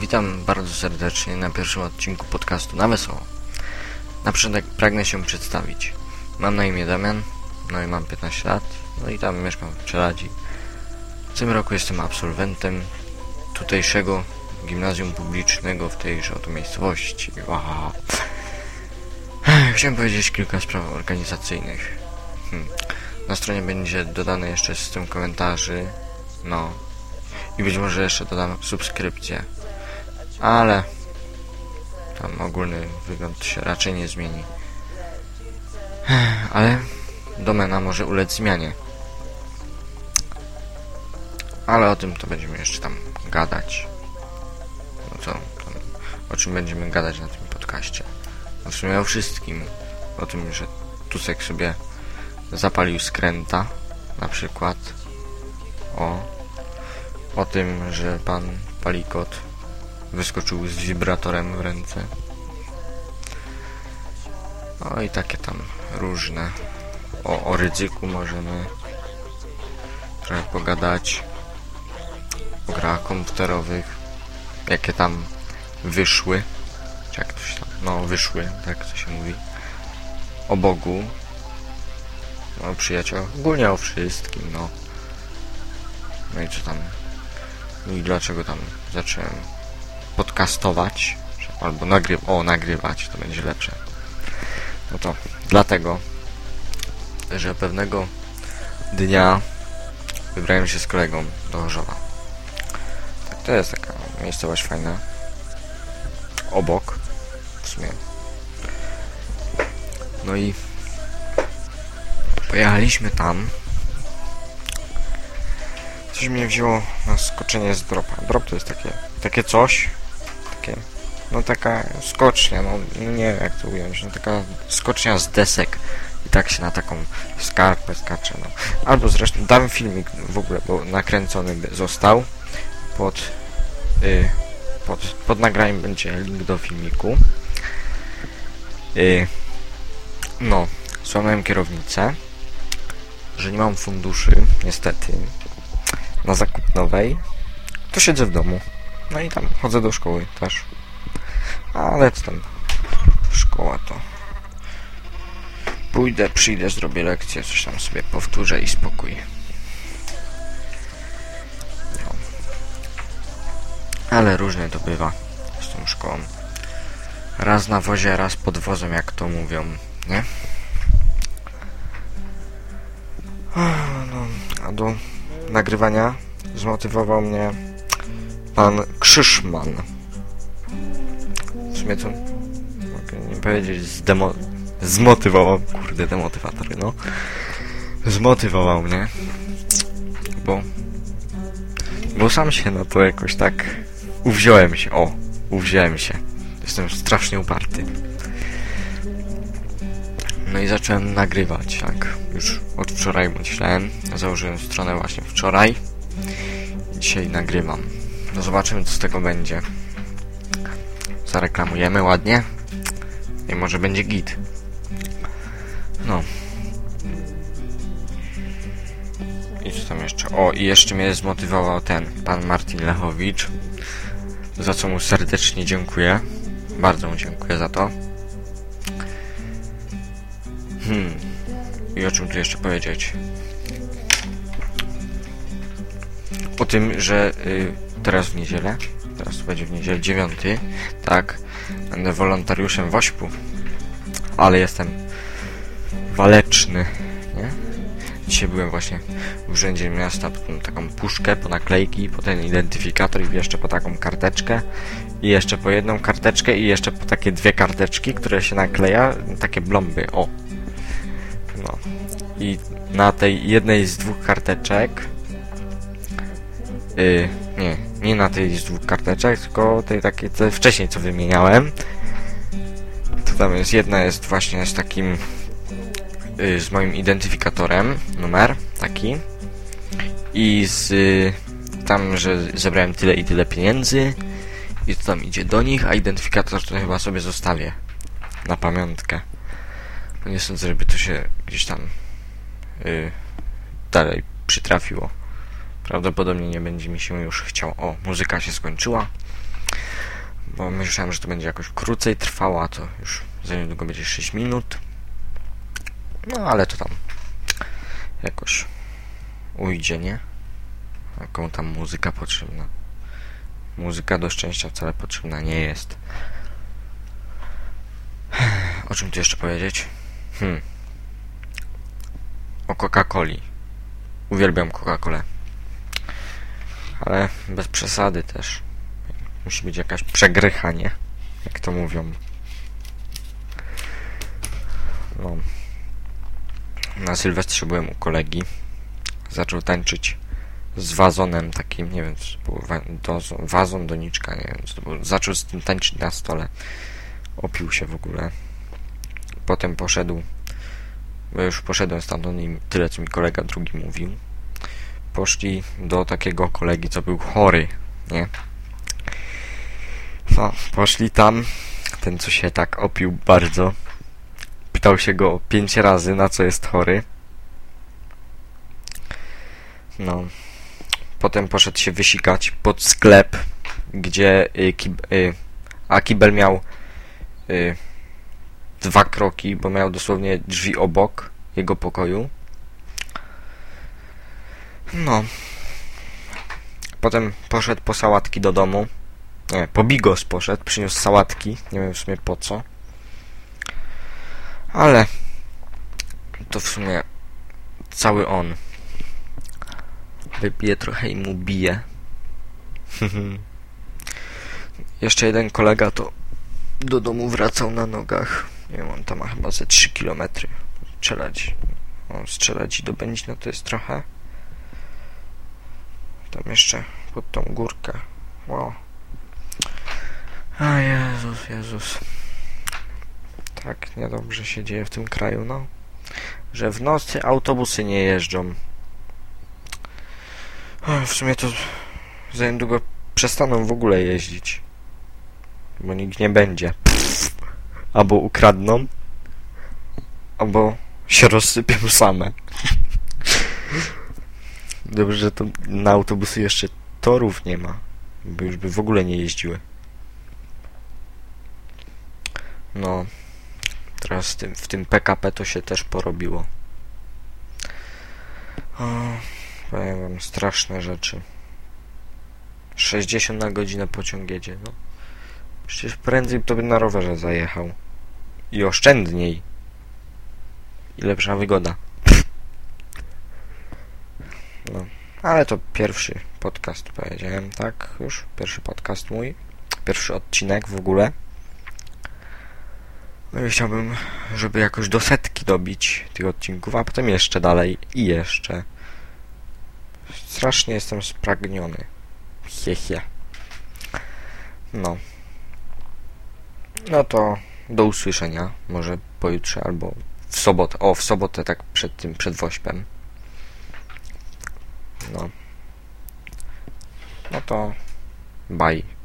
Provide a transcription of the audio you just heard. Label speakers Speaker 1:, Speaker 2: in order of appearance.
Speaker 1: Witam bardzo serdecznie na pierwszym odcinku podcastu na wesoło. Na początek pragnę się przedstawić. Mam na imię Damian, no i mam 15 lat, no i tam mieszkam w Czeladzi. W tym roku jestem absolwentem tutejszego gimnazjum publicznego w tejże oto miejscowości. Wow. Chciałem powiedzieć kilka spraw organizacyjnych. Hmm. Na stronie będzie dodane jeszcze system komentarzy, no i być może jeszcze dodam subskrypcję ale tam ogólny wygląd się raczej nie zmieni. Ale domena może ulec zmianie. Ale o tym to będziemy jeszcze tam gadać. No co, o czym będziemy gadać na tym podcaście? No w sumie o wszystkim. O tym, że Tusek sobie zapalił skręta, na przykład. O, o tym, że pan Palikot wyskoczył z wibratorem w ręce. No i takie tam różne. O, o możemy trochę pogadać. O grach komputerowych. Jakie tam wyszły. Czy jak to się tam... No, wyszły, tak to się mówi. O Bogu. No, o przyjaciołach. Ogólnie o wszystkim, no. No i co tam... No i dlaczego tam zacząłem podcastować, albo nagry o, nagrywać, to będzie lepsze. No to dlatego, że pewnego dnia wybrałem się z kolegą do Chorzowa. Tak, to jest taka miejscowość fajna. Obok, w sumie. No i pojechaliśmy tam. Coś mnie wzięło na skoczenie z dropa. Drop to jest takie, takie coś, no taka skocznia, no nie wiem jak to ująć, no taka skocznia z desek i tak się na taką skarpę skacze, no. Albo zresztą dam filmik w ogóle, bo nakręcony został pod, y, pod, pod nagraniem będzie link do filmiku. Y, no, złamałem kierownicę, że nie mam funduszy, niestety, na zakup nowej, to siedzę w domu. No i tam chodzę do szkoły też. Ale tam szkoła to... Pójdę, przyjdę, zrobię lekcję, coś tam sobie powtórzę i spokój. No. Ale różnie to bywa z tą szkołą. Raz na wozie, raz pod wozem, jak to mówią, nie? No, a do nagrywania zmotywował mnie pan Krzyszman. Sumie to mogę nie powiedzieć zdemo... zmotywował, kurde, demotywatory, no. Zmotywował mnie, bo bo sam się na to jakoś tak uwziąłem się, o, uwziąłem się. Jestem strasznie uparty. No i zacząłem nagrywać, jak już od wczoraj myślałem. Założyłem stronę właśnie wczoraj. Dzisiaj nagrywam. No zobaczymy, co z tego będzie. Zareklamujemy ładnie. I może będzie git. No. I co tam jeszcze? O, i jeszcze mnie zmotywował ten pan Martin Lechowicz. Za co mu serdecznie dziękuję. Bardzo mu dziękuję za to. Hmm. I o czym tu jeszcze powiedzieć? O tym, że y, teraz w niedzielę, teraz będzie w niedzielę 9, tak, będę wolontariuszem w Ośpu, ale jestem waleczny, nie? Dzisiaj byłem właśnie w urzędzie miasta po taką puszkę, po naklejki, po ten identyfikator i jeszcze po taką karteczkę i jeszcze po jedną karteczkę i jeszcze po takie dwie karteczki, które się nakleja, takie blomby, o. No. I na tej jednej z dwóch karteczek yy, nie, Nie na z dwóch karteczek, tylko tej takiej co wcześniej co wymieniałem. To tam jest jedna jest właśnie z takim y, z moim identyfikatorem, numer taki. I z y, tam, że zebrałem tyle i tyle pieniędzy i to tam idzie do nich, a identyfikator to chyba sobie zostawię na pamiątkę. No nie sądzę, żeby to się gdzieś tam yy, dalej przytrafiło. Prawdopodobnie nie będzie mi się już chciał. O, muzyka się skończyła. Bo myślałem, że to będzie jakoś krócej trwało, a to już za niedługo będzie 6 minut. No ale to tam jakoś ujdzie, nie? Jaką tam muzyka potrzebna. Muzyka do szczęścia wcale potrzebna nie jest. O czym tu jeszcze powiedzieć? Hmm. O Coca-Coli. Uwielbiam Coca-Colę. Ale bez przesady też. Musi być jakaś przegrycha, nie? Jak to mówią. No. Na Sylwestrze byłem u kolegi. Zaczął tańczyć z wazonem takim, nie wiem, to było, do, wazon doniczka, nie wiem, co było. Zaczął z tym tańczyć na stole. Opił się w ogóle. Potem poszedł, bo już poszedłem stamtąd i tyle, co mi kolega drugi mówił. Poszli do takiego kolegi, co był chory, nie? No, poszli tam, ten, co się tak opił bardzo. Pytał się go pięć razy, na co jest chory. No, Potem poszedł się wysikać pod sklep, gdzie y, kib, y, a kibel miał y, dwa kroki, bo miał dosłownie drzwi obok jego pokoju. No. Potem poszedł po sałatki do domu. Nie, po bigos poszedł, przyniósł sałatki. Nie wiem w sumie po co. Ale to w sumie cały on. Wypije trochę i mu bije. Jeszcze jeden kolega to do domu wracał na nogach. Nie wiem, on tam ma chyba ze 3 km. Strzelać. O, strzelać i do Będzina to jest trochę. Tam jeszcze pod tą górkę. Wow. A Jezus, Jezus. Tak niedobrze się dzieje w tym kraju, no. Że w nocy autobusy nie jeżdżą. W sumie to za niedługo przestaną w ogóle jeździć. Bo nikt nie będzie. Albo ukradną, albo się rozsypią same. Dobrze, że to na autobusy jeszcze torów nie ma. Bo już by w ogóle nie jeździły. No. Teraz w tym, w tym PKP to się też porobiło. O. Powiem wam, straszne rzeczy. 60 na godzinę pociąg jedzie, no. Przecież prędzej to by na rowerze zajechał. I oszczędniej. I lepsza wygoda. No. Ale to pierwszy podcast powiedziałem, tak? Już pierwszy podcast mój. Pierwszy odcinek w ogóle. No i chciałbym, żeby jakoś do setki dobić tych odcinków, a potem jeszcze dalej i jeszcze. Strasznie jestem spragniony. Hehe. No. No to do usłyszenia. Może pojutrze albo w sobotę. O, w sobotę tak przed tym, przed wośpem. No. No to bye.